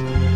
Bye.